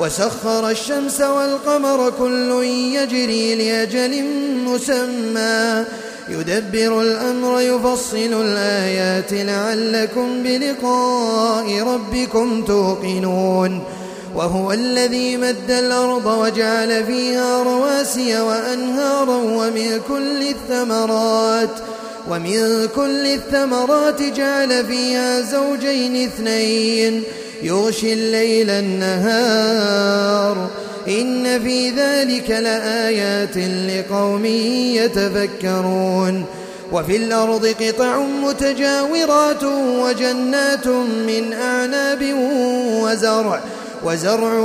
وسخر الشمس والقمر كل يجري لأجل مسمى. يدبر الأمر يفصل الآيات لعلكم بلقاء ربكم توقنون. وهو الذي مد الأرض وجعل فيها رواسي وأنهارا ومن كل الثمرات ومن كل الثمرات جعل فيها زوجين اثنين. يغشي الليل النهار. إن في ذلك لآيات لقوم يتفكرون. وفي الأرض قطع متجاورات وجنات من أعناب وزرع وزرع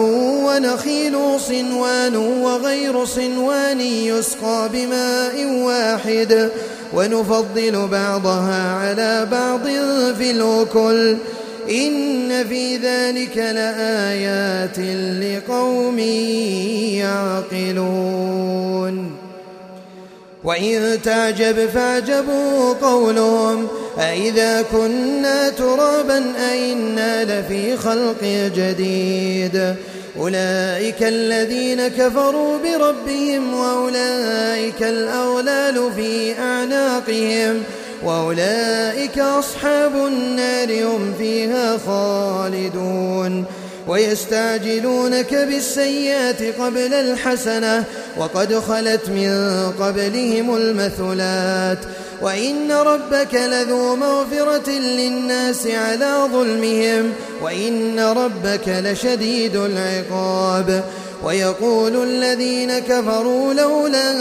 ونخيل صنوان وغير صنوان يسقى بماء واحد. ونفضل بعضها على بعض في الأكل. إن في ذلك لآيات لقوم يعقلون. وإن تعجب فاعجبوا قولهم أئذا كنا ترابا أئنا لفي خلق جديد. أولئك الذين كفروا بربهم وأولئك الأغلال في أعناقهم. وأولئك أصحاب النار هم فيها خالدون ويستعجلونك بالسيئات قبل الحسنة وقد خلت من قبلهم المثلات وإن ربك لذو مغفرة للناس على ظلمهم وإن ربك لشديد العقاب ويقول الذين كفروا لولا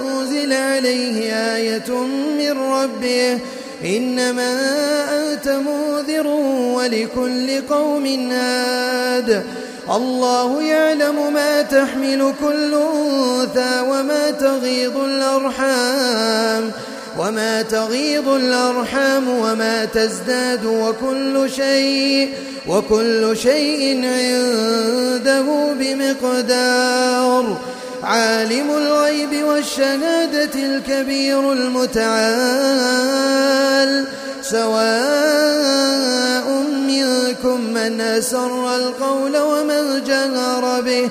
أنزل عليه آية من ربه إنما أنت منذر ولكل قوم هاد. الله يعلم ما تحمل كل أنثى وما تغيض الأرحام. وما تغيض الأرحام وما تزداد وكل شيء وكل شيء عنده بمقدار. عالم الغيب والشهادة الكبير المتعال. سواء منكم من أسر القول ومن جهر به.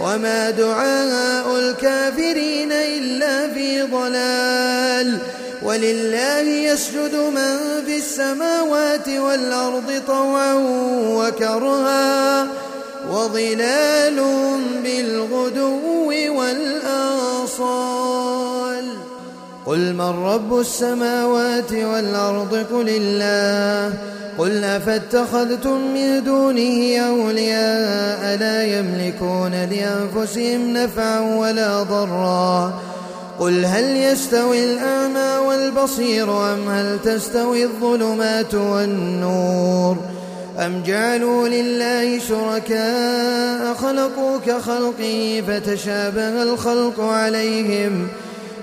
وما دعاء الكافرين إلا في ضلال. ولله يسجد من في السماوات والأرض طوعا وكرها وظلال بالغدو والآصال. قل من رب السماوات والأرض قل الله. قل أفاتخذتم من دونه أولياء لا يملكون لأنفسهم نفعا ولا ضرا. قل هل يستوي الأعمى والبصير أم هل تستوي الظلمات والنور؟ أم جعلوا لله شركاء خلقوا كخلقه فتشابه الخلق عليهم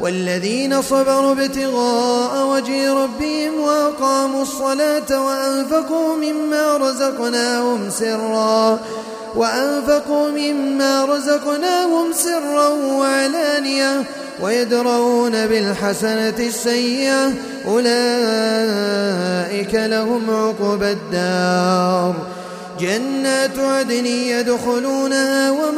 والذين صبروا ابتغاء وجه ربهم وأقاموا الصلاة وأنفقوا مما رزقناهم سرًا وأنفقوا مما رزقناهم سرا وعلانية ويدرؤون بالحسنة السيئة أولئك لهم عقبى الدار جنات عدن يدخلونها ومن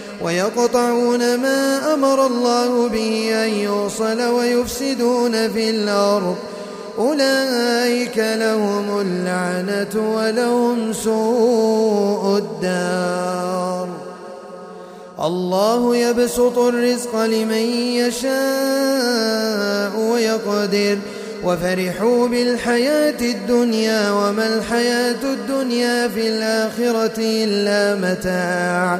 ويقطعون ما أمر الله به أن يوصل ويفسدون في الأرض. أولئك لهم اللعنة ولهم سوء الدار. الله يبسط الرزق لمن يشاء ويقدر. وفرحوا بالحياة الدنيا وما الحياة الدنيا في الآخرة إلا متاع.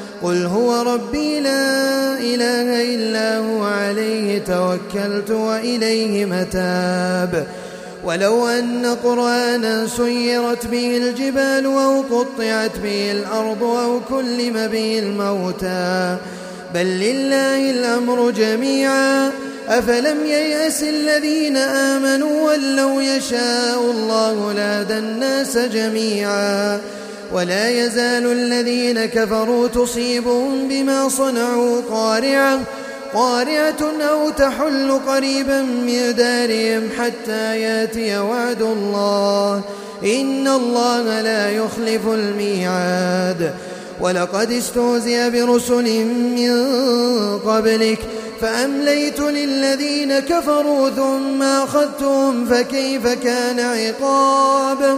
قل هو ربي لا إله إلا هو عليه توكلت وإليه متاب. ولو أن قرآنا سيرت به الجبال أو قطعت به الأرض أو كلم به الموتى. بل لله الأمر جميعا. أفلم ييأس الذين آمنوا أن لو يشاء الله لهدى الناس جميعا. ولا يزال الذين كفروا تصيبهم بما صنعوا قارعة قارعة أو تحل قريبا من دارهم حتى يأتي وعد الله. إن الله لا يخلف الميعاد. ولقد استهزئ برسل من قبلك فأمليت للذين كفروا ثم أخذتهم فكيف كان عقاب؟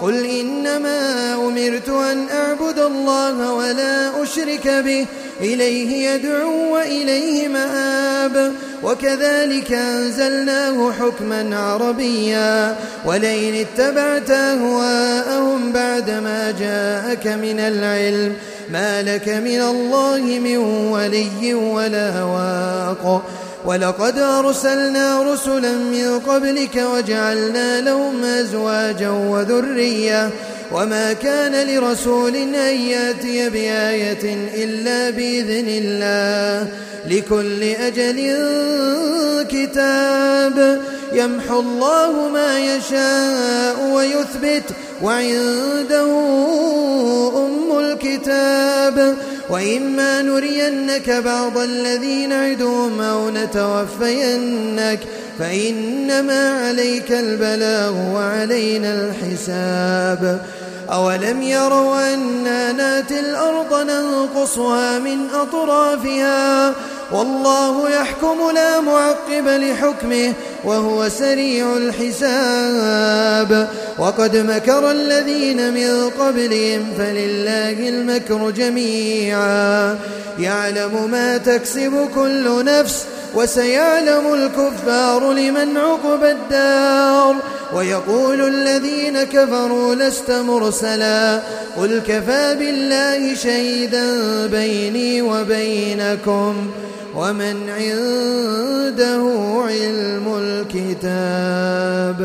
قل إنما أمرت أن أعبد الله ولا أشرك به. إليه يدعو وإليه مآب. وكذلك أنزلناه حكما عربيا. ولئن اتبعت أهواءهم بعدما جاءك من العلم. ما لك من الله من ولي ولا واق. ولقد أرسلنا رسلا من قبلك وجعلنا لهم أزواجا وذرية وما كان لرسول أن يأتي بآية إلا بإذن الله لكل أجل كتاب يمحو الله ما يشاء ويثبت وعنده أم الكتاب وإما نرينك بعض الذي نعدهم أو نتوفينك فإنما عليك البلاغ وعلينا الحساب. أولم يروا أنا نأتي الأرض ننقصها من أطرافها؟ والله يحكم لا معقب لحكمه وهو سريع الحساب. وقد مكر الذين من قبلهم فلله المكر جميعا. يعلم ما تكسب كل نفس وسيعلم الكفار لمن عقب الدار. ويقول الذين كفروا لست مرسلا. قل كفى بالله شهيدا بيني وبينكم. ومن عنده علم الكتاب.